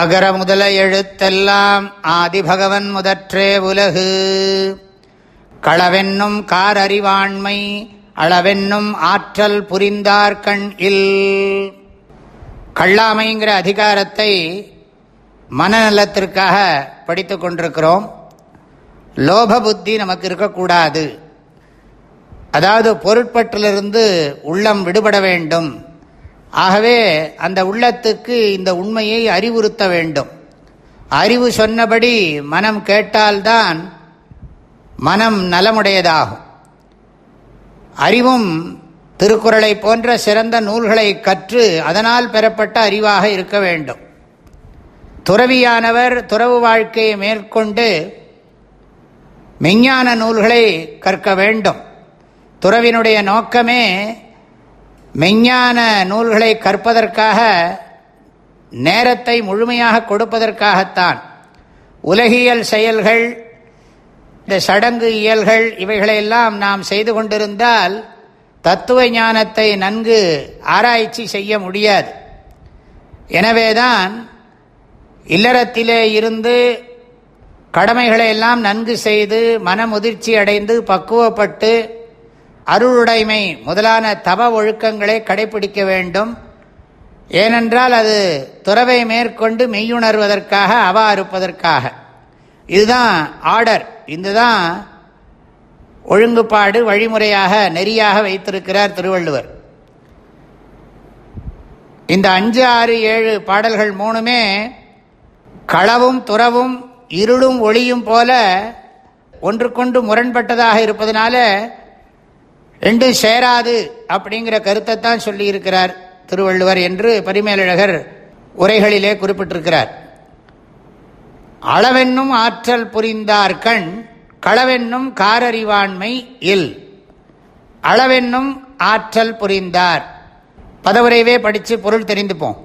அகர முதல எழுத்தெல்லாம் ஆதிபகவன் முதற்றே உலகு. களவென்னும் காரறிவாண்மை அளவென்னும் ஆற்றல் புரிந்தார்கண் இல். கள்ளாமைங்கிற அதிகாரத்தை மனநலத்திற்காக படித்து கொண்டிருக்கிறோம். லோப புத்தி நமக்கு இருக்கக்கூடாது. அதாவது பொருட்பட்டிலிருந்து உள்ளம் விடுபட வேண்டும். ஆகவே அந்த உள்ளத்துக்கு இந்த உண்மையை அறிவுறுத்த வேண்டும். அறிவு சொன்னபடி மனம் கேட்டால்தான் மனம் நலமுடையதாகும். அறிவும் திருக்குறளை போன்ற சிறந்த நூல்களை கற்று அதனால் பெறப்பட்ட அறிவாக இருக்க வேண்டும். துறவியானவர் துறவு வாழ்க்கையை மேற்கொண்டு மெஞ்ஞான நூல்களை கற்க வேண்டும். துறவினுடைய நோக்கமே மெஞ்ஞான நூல்களை கற்பதற்காக நேரத்தை முழுமையாக கொடுப்பதற்காகத்தான் உலகியல் செயல்கள் இந்த சடங்கு இயல்கள் இவைகளையெல்லாம் நாம் செய்து கொண்டிருந்தால் தத்துவ ஞானத்தை நன்கு ஆராய்ச்சி செய்ய முடியாது. எனவேதான் இல்லறத்திலே இருந்து கடமைகளை எல்லாம் நன்கு செய்து மனமுதிர்ச்சி அடைந்து பக்குவப்பட்டு அருளுடைமை முதலான தவ ஒழுக்கங்களை கடைபிடிக்க வேண்டும். ஏனென்றால் அது துறவை மேற்கொண்டு மெய்யுணர்வதற்காக அவா இருப்பதற்காக. இதுதான் ஆர்டர். இதுதான் ஒழுங்குபாடு வழிமுறையாக நெறியாக வைத்திருக்கிறார் திருவள்ளுவர். இந்த அஞ்சு ஆறு ஏழு பாடல்கள் மூணுமே களவும் துறவும் இருளும் ஒளியும் போல ஒன்றுக்கொண்டு முரண்பட்டதாக இருப்பதனால ரெண்டும் சேராது அப்படிங்கிற கருத்தை தான் சொல்லியிருக்கிறார் திருவள்ளுவர் என்று பரிமேலழகர் உரைகளிலே குறிப்பிட்டிருக்கிறார். அளவென்னும் ஆற்றல் புரிந்தார் கண் களவென்னும் காரறிவாண்மை இல். அளவென்னும் ஆற்றல் புரிந்தார். பதவுரைவே படித்து பொருள் தெரிந்துப்போம்.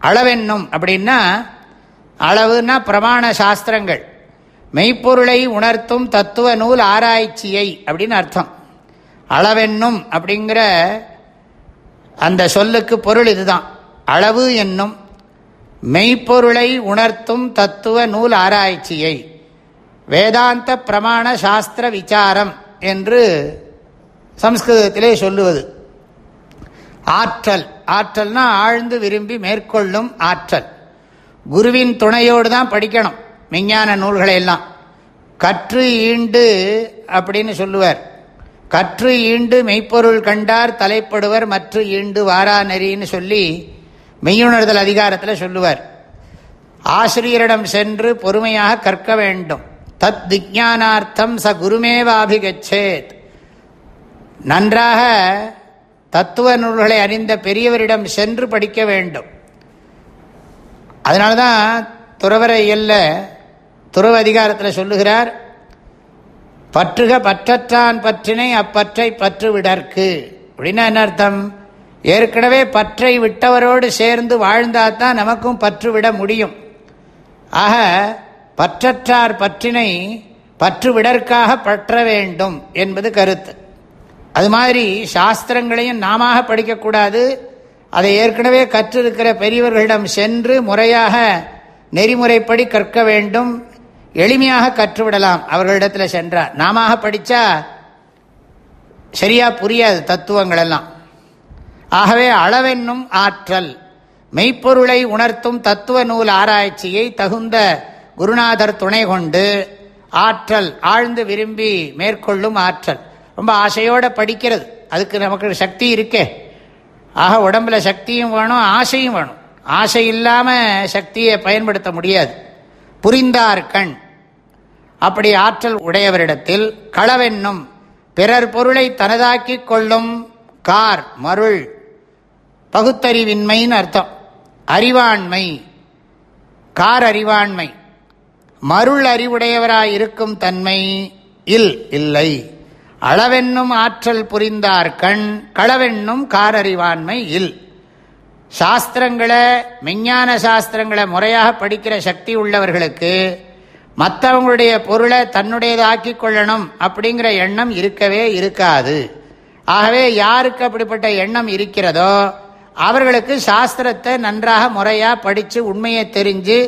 அளவென்னும் அப்படின்னா அளவுன்னா பிரமாண சாஸ்திரங்கள். மெய்ப்பொருளை உணர்த்தும் தத்துவ நூல் ஆராய்ச்சியை அப்படின்னு அர்த்தம். அளவென்னும் அப்படிங்கிற அந்த சொல்லுக்கு பொருள் இதுதான். அளவு என்னும் மெய்ப்பொருளை உணர்த்தும் தத்துவ நூல் ஆராய்ச்சியை. வேதாந்த பிரமாண சாஸ்திர விசாரம் என்று சம்ஸ்கிருதத்திலே சொல்லுவது. ஆற்றல். ஆற்றல்னா ஆழ்ந்து விரும்பி மேற்கொள்ளும் ஆற்றல். குருவின் துணையோடு தான் படிக்கணும். விஞ்ஞான நூல்களை எல்லாம். கற்று ஈண்டு அப்படின்னு சொல்லுவார். கற்று ஈண்டு மெய்ப்பொருள் கண்டார் தலைப்படுவர் மற்ற ஈண்டு வாரா நெறின்னு சொல்லி மெய்யுணர்தல் அதிகாரத்தில் சொல்லுவார். ஆசிரியரிடம் சென்று பொறுமையாக கற்க வேண்டும். தத் விஜானார்த்தம் ச குருமேவாபிகச்சேத். நன்றாக தத்துவ நூல்களை அறிந்த பெரியவரிடம் சென்று படிக்க வேண்டும். அதனால தான் துறவர இயல்ல துறவு அதிகாரத்தில் சொல்லுகிறார் பற்றுக பற்றற்றான் பற்றினை அப்பற்றை பற்று விடற்கு அப்படின்னா என்ன அர்த்தம்? ஏற்கனவே பற்றை விட்டவரோடு சேர்ந்து வாழ்ந்தால் தான் நமக்கும் பற்று விட முடியும். ஆக பற்றற்றார் பற்றினை பற்று விடற்காக பற்ற வேண்டும் என்பது கருத்து. அது மாதிரி சாஸ்திரங்களையும் நாம படிக்கக்கூடாது அதை ஏற்கனவே கற்றிருக்கிற பெரியவர்களிடம் சென்று முறையாக நெறிமுறைப்படி கற்க வேண்டும். எளிமையாக கற்றுவிடலாம். அவர்களிடத்தில் சென்றார் நாம படித்தா சரியா புரியாது தத்துவங்கள் எல்லாம் ஆகவே அளவென்னும் ஆற்றல். மெய்ப்பொருளை உணர்த்தும் தத்துவ நூல் ஆராய்ச்சியை தகுந்த குருநாதர் துணை கொண்டு ஆற்றல் ஆழ்ந்து விரும்பி மேற்கொள்ளும் ஆற்றல். ரொம்ப ஆசையோடு படிக்கிறது. அதுக்கு நமக்கு சக்தி இருக்கே. ஆக உடம்புல சக்தியும் வேணும் ஆசையும் வேணும். ஆசை இல்லாமல் சக்தியை பயன்படுத்த முடியாது. புரிந்தார் கண். அப்படி ஆற்றல் உடையவரிடத்தில் களவென்னும் பிறர் பொருளை தனதாக்கி கொள்ளும் கார் மருள் பகுத்தறிவின்மைன்னு அர்த்தம். அறிவாண்மை கார் அறிவாண்மை. மருள் அறிவுடையவராய் இருக்கும் தன்மை இல் இல்லை. அளவென்னும் ஆற்றல் புரிந்தார் கண் களவென்னும் காரறிவாண்மை இல். சாஸ்திரங்களை மெஞ்ஞான சாஸ்திரங்களை முறையாக படிக்கிற சக்தி உள்ளவர்களுக்கு மற்றவங்களுடைய பொருளை தன்னுடையதாக்கி கொள்ளணும் அப்படிங்கிற எண்ணம் இருக்கவே இருக்காது. ஆகவே யாருக்கு அப்படிப்பட்ட எண்ணம் இருக்கிறதோ அவர்களுக்கு சாஸ்திரத்தை நன்றாக முறையாக படித்து உண்மையை தெரிஞ்சு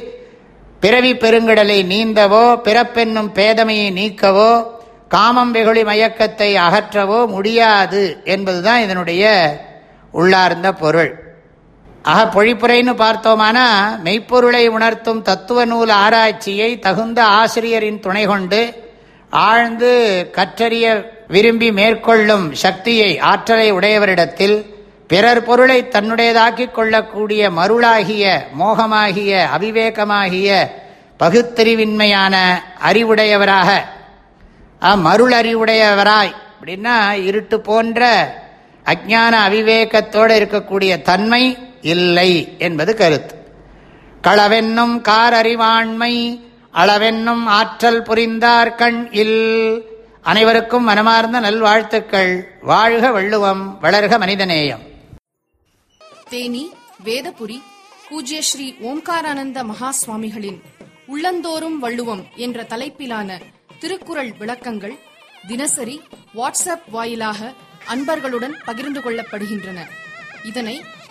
பிறவி பெருங்கடலை நீந்தவோ பிறப்பென்னும் பேதமையை நீக்கவோ காமம் வெகுளி மயக்கத்தை அகற்றவோ முடியாது என்பதுதான் இதனுடைய உள்ளார்ந்த பொருள். ஆக பொழிப்புரைன்னு பார்த்தோமானா மெய்ப்பொருளை உணர்த்தும் தத்துவ நூல் ஆராய்ச்சியை தகுந்த ஆசிரியரின் துணை கொண்டு ஆழ்ந்து கற்றறிய விரும்பி மேற்கொள்ளும் சக்தியை ஆற்றலை உடையவரிடத்தில் பிறர் பொருளை தன்னுடையதாக்கிக் கொள்ளக்கூடிய மருளாகிய மோகமாகிய அவிவேகமாகிய பகுத்தறிவின்மையான அறிவுடையவராக. மருள் அறிவுடையவராய் அப்படின்னா இருட்டு போன்ற அஜான அவிவேகத்தோடு இருக்கக்கூடிய தன்மை இல்லை என்பது கருத்து. களவென்னும் காரறிவாண்மை அளவென்னும் ஆற்றல் புரிந்தார் கண் இல். அனைவருக்கும் மனமார்ந்த நல்வாழ்த்துக்கள். வாழ்க வள்ளுவம் வளர்க மனிதநேயம். தேனி வேதபுரி பூஜ்ய ஸ்ரீ ஓம்காரானந்த மகா சுவாமிகளின் உள்ளந்தோறும் வள்ளுவம் என்ற தலைப்பிலான திருக்குறள் விளக்கங்கள் தினசரி வாட்ஸ்அப் வாயிலாக அன்பர்களுடன் பகிர்ந்து கொள்ளப்படுகின்றன. இதனை